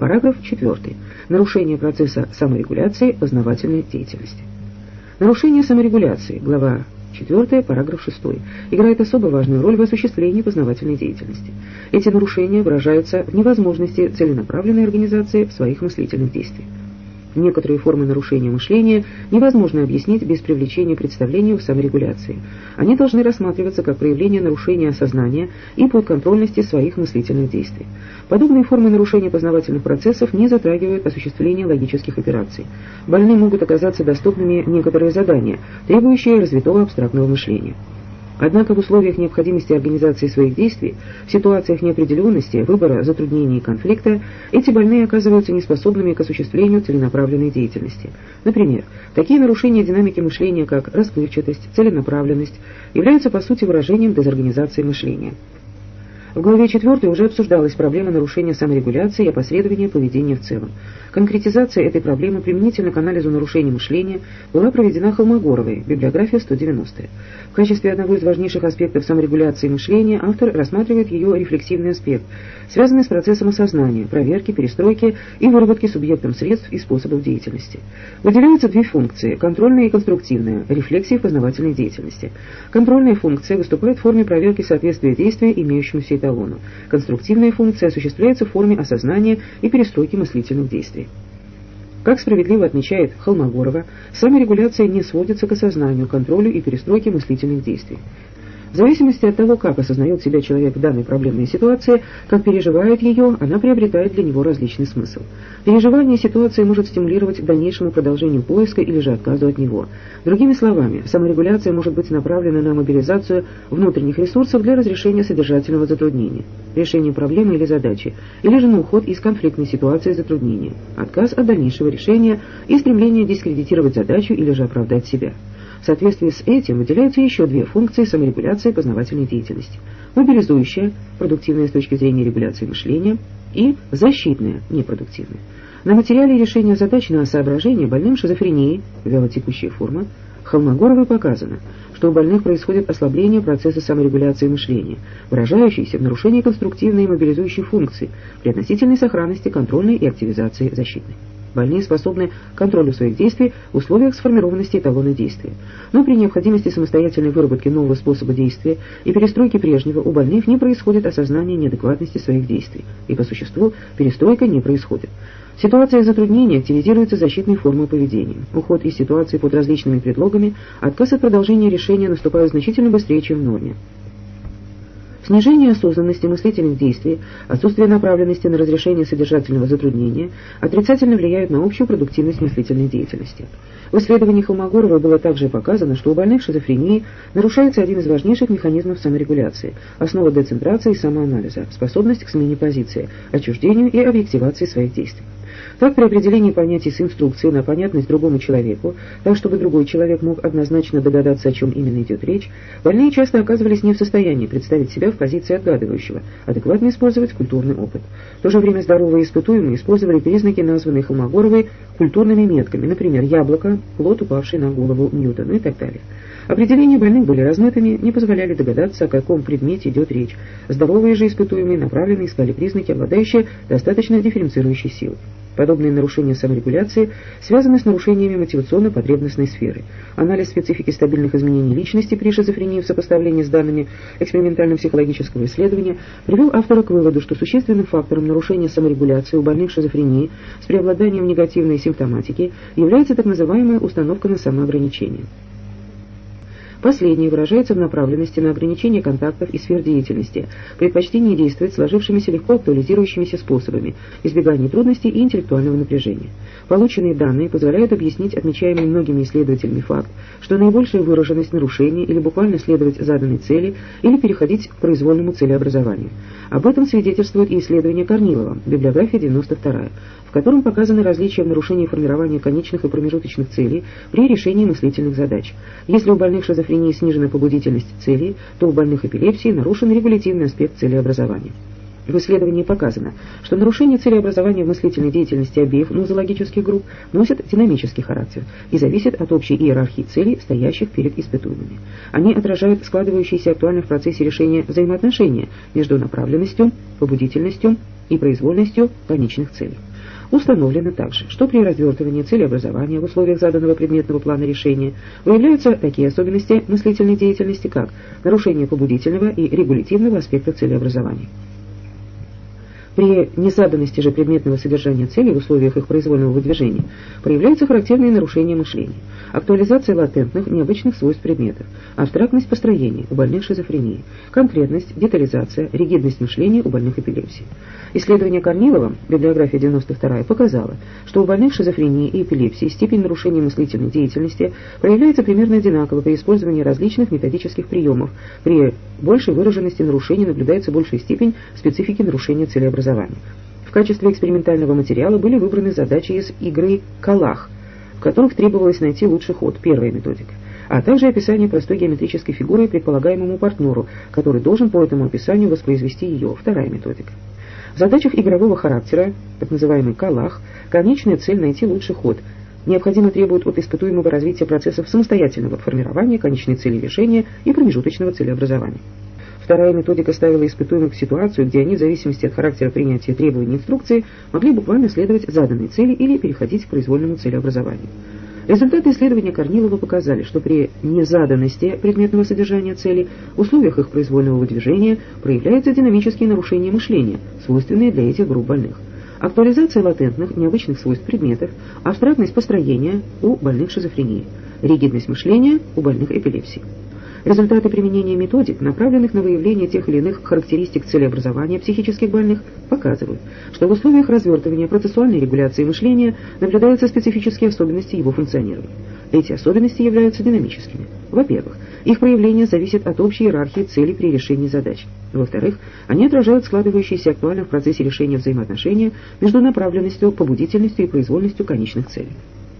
Параграф 4. Нарушение процесса саморегуляции познавательной деятельности. Нарушение саморегуляции, глава 4, параграф 6, играет особо важную роль в осуществлении познавательной деятельности. Эти нарушения выражаются в невозможности целенаправленной организации своих мыслительных действий. Некоторые формы нарушения мышления невозможно объяснить без привлечения представлению в саморегуляции. Они должны рассматриваться как проявление нарушения сознания и подконтрольности своих мыслительных действий. Подобные формы нарушения познавательных процессов не затрагивают осуществление логических операций. Больным могут оказаться доступными некоторые задания, требующие развитого абстрактного мышления. Однако в условиях необходимости организации своих действий, в ситуациях неопределенности, выбора, затруднений и конфликта, эти больные оказываются неспособными к осуществлению целенаправленной деятельности. Например, такие нарушения динамики мышления, как расплывчатость, целенаправленность, являются по сути выражением дезорганизации мышления. В главе 4 уже обсуждалась проблема нарушения саморегуляции и опосредования поведения в целом. Конкретизация этой проблемы применительно к анализу нарушений мышления была проведена Холмогоровой, библиография 190. В качестве одного из важнейших аспектов саморегуляции мышления автор рассматривает ее рефлексивный аспект, связанный с процессом осознания, проверки, перестройки и выработки субъектом средств и способов деятельности. Выделяются две функции – контрольная и конструктивная, рефлексии в познавательной деятельности. Контрольная функция выступает в форме проверки соответствия действия имеющемуся эталону. Конструктивная функция осуществляется в форме осознания и перестройки мыслительных действий. Как справедливо отмечает Холмогорова, саморегуляция не сводится к осознанию, контролю и перестройке мыслительных действий. В зависимости от того, как осознает себя человек в данной проблемной ситуации, как переживает ее, она приобретает для него различный смысл. Переживание ситуации может стимулировать к дальнейшему продолжению поиска или же отказу от него. Другими словами, саморегуляция может быть направлена на мобилизацию внутренних ресурсов для разрешения содержательного затруднения, решения проблемы или задачи, или же на уход из конфликтной ситуации затруднения, отказ от дальнейшего решения и стремление дискредитировать задачу или же оправдать себя. В соответствии с этим выделяются еще две функции саморегуляции познавательной деятельности. Мобилизующая, продуктивная с точки зрения регуляции мышления, и защитная, непродуктивная. На материале решения задач на соображение больным шизофренией, вялотекущая форма, Холмогоровой показано, что у больных происходит ослабление процесса саморегуляции мышления, выражающийся в нарушении конструктивной и мобилизующей функции при относительной сохранности контрольной и активизации защитной. Больные способны контролю своих действий в условиях сформированности эталона действия. Но при необходимости самостоятельной выработки нового способа действия и перестройки прежнего у больных не происходит осознание неадекватности своих действий, и по существу перестройка не происходит. Ситуация затруднения активизируется защитной формой поведения. Уход из ситуации под различными предлогами, отказ от продолжения решения наступают значительно быстрее, чем в норме. Снижение осознанности мыслительных действий, отсутствие направленности на разрешение содержательного затруднения отрицательно влияют на общую продуктивность мыслительной деятельности. В исследовании Холмогорова было также показано, что у больных шизофрении нарушается один из важнейших механизмов саморегуляции, основа децентрации и самоанализа, способность к смене позиции, отчуждению и объективации своих действий. Так, при определении понятий с инструкцией на понятность другому человеку, так чтобы другой человек мог однозначно догадаться, о чем именно идет речь, больные часто оказывались не в состоянии представить себя в позиции отгадывающего, адекватно использовать культурный опыт. В то же время здоровые испытуемые использовали признаки, названные Холмогоровой культурными метками, например, яблоко, плод, упавший на голову Ньютона и так далее. Определения больных были размытыми, не позволяли догадаться, о каком предмете идет речь. Здоровые же испытуемые направленные искали признаки, обладающие достаточно дифференцирующей силой. Подобные нарушения саморегуляции связаны с нарушениями мотивационно-потребностной сферы. Анализ специфики стабильных изменений личности при шизофрении в сопоставлении с данными экспериментально-психологического исследования привел автора к выводу, что существенным фактором нарушения саморегуляции у больных шизофрении с преобладанием негативной симптоматики является так называемая установка на самоограничение. Последнее выражается в направленности на ограничение контактов и сфер деятельности, предпочтении действовать сложившимися легко актуализирующимися способами, избегание трудностей и интеллектуального напряжения. Полученные данные позволяют объяснить отмечаемый многими исследователями факт, что наибольшая выраженность нарушений или буквально следовать заданной цели или переходить к произвольному целеобразованию. Об этом свидетельствует и исследование Корнилова, библиография 92 в котором показаны различия в нарушении формирования конечных и промежуточных целей при решении мыслительных задач. Если у больных шизофрении снижена побудительность целей, то у больных эпилепсии нарушен регулятивный аспект целеобразования. В исследовании показано, что нарушение целеобразования в мыслительной деятельности обеих нозологических групп носит динамический характер и зависит от общей иерархии целей, стоящих перед испытуемыми. Они отражают складывающиеся актуально в процессе решения взаимоотношения между направленностью, побудительностью и произвольностью конечных целей. Установлено также, что при развертывании целеобразования в условиях заданного предметного плана решения выявляются такие особенности мыслительной деятельности, как нарушение побудительного и регулятивного аспекта целеобразования. При незаданности же предметного содержания цели в условиях их произвольного выдвижения проявляются характерные нарушения мышления, актуализация латентных, необычных свойств предметов, абстрактность построения у больных шизофрении, конкретность, детализация, ригидность мышления у больных эпилепсии. Исследование Корнилова, библиография 92 показало, что у больных шизофрении и эпилепсии степень нарушения мыслительной деятельности проявляется примерно одинаково при использовании различных методических приемов. При большей выраженности нарушений наблюдается большая степень специфики нарушения целеобразования. В качестве экспериментального материала были выбраны задачи из игры «Калах», в которых требовалось найти лучший ход, первая методика а также описание простой геометрической фигуры предполагаемому партнеру, который должен по этому описанию воспроизвести ее, вторая методика. В задачах игрового характера, так называемый «калах», конечная цель найти лучший ход. Необходимо требует от испытуемого развития процессов самостоятельного формирования конечной цели решения и промежуточного целеобразования. Вторая методика ставила испытуемых в ситуацию, где они в зависимости от характера принятия требований инструкции могли буквально следовать заданной цели или переходить к произвольному целеобразованию. Результаты исследования Корнилова показали, что при незаданности предметного содержания цели условиях их произвольного выдвижения проявляются динамические нарушения мышления, свойственные для этих групп больных. Актуализация латентных, необычных свойств предметов, абстрактность построения у больных шизофрении, ригидность мышления у больных эпилепсии. Результаты применения методик, направленных на выявление тех или иных характеристик целеобразования психических больных, показывают, что в условиях развертывания процессуальной регуляции мышления наблюдаются специфические особенности его функционирования. Эти особенности являются динамическими. Во-первых, их проявление зависит от общей иерархии целей при решении задач. Во-вторых, они отражают складывающиеся актуально в процессе решения взаимоотношения между направленностью, побудительностью и произвольностью конечных целей.